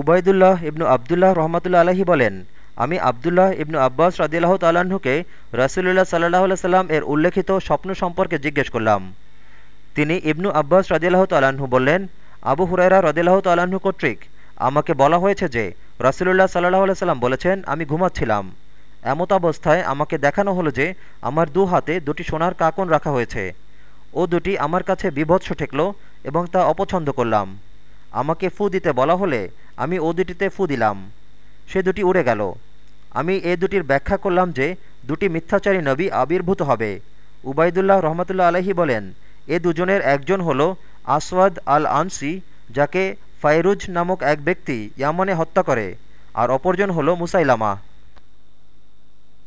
উবায়দুল্লাহ ইবনু আবদুল্লাহ রহমতুল্লা আলহি বলেন, আমি আবদুল্লাহ ইবনু আব্বাস রদিল্লাহ তাল্লাহ্নকে রসুলুল্লাহ সাল্লাহ সাল্লাম এর উল্লেখিত স্বপ্ন সম্পর্কে জিজ্ঞেস করলাম। তিনি ইবনু আব্বাস রদিল্লাহ তাল্লাহ্ন বললেন, আবু হুরাইরা রদিল্লাহ তাল্লাহ্ন কর্তৃক আমাকে বলা হয়েছে যে, রসুলুল্লাহ সাল্লাহ সাল্লাম বলেছেন, আমি ঘুমাচ্ছিলাম। এমত অবস্থায় আমাকে দেখানো হলো যে, আমার দু হাতে দুটি সোনার কাকন রাখা হয়েছে। ও দুটি আমার কাছে বিভৎস ঠেকল এবং তা অপছন্দ করলাম। আমাকে ফু দিতে বলা হলে আমি ও দুটিতে ফু দিলাম। সে দুটি উড়ে গেল। আমি এ দুটির ব্যাখ্যা করলাম যে দুটি মিথ্যাচারী নবী আবির্ভূত হবে। উবায়দুল্লাহ রহমতুল্লাহ আলহি বলেন, এ দুজনের একজন হল আসওয়াদ আল আনসি যাকে ফাইরুজ নামক এক ব্যক্তি ইয়ামনে হত্যা করে, আর অপরজন হল মুসাইলামা।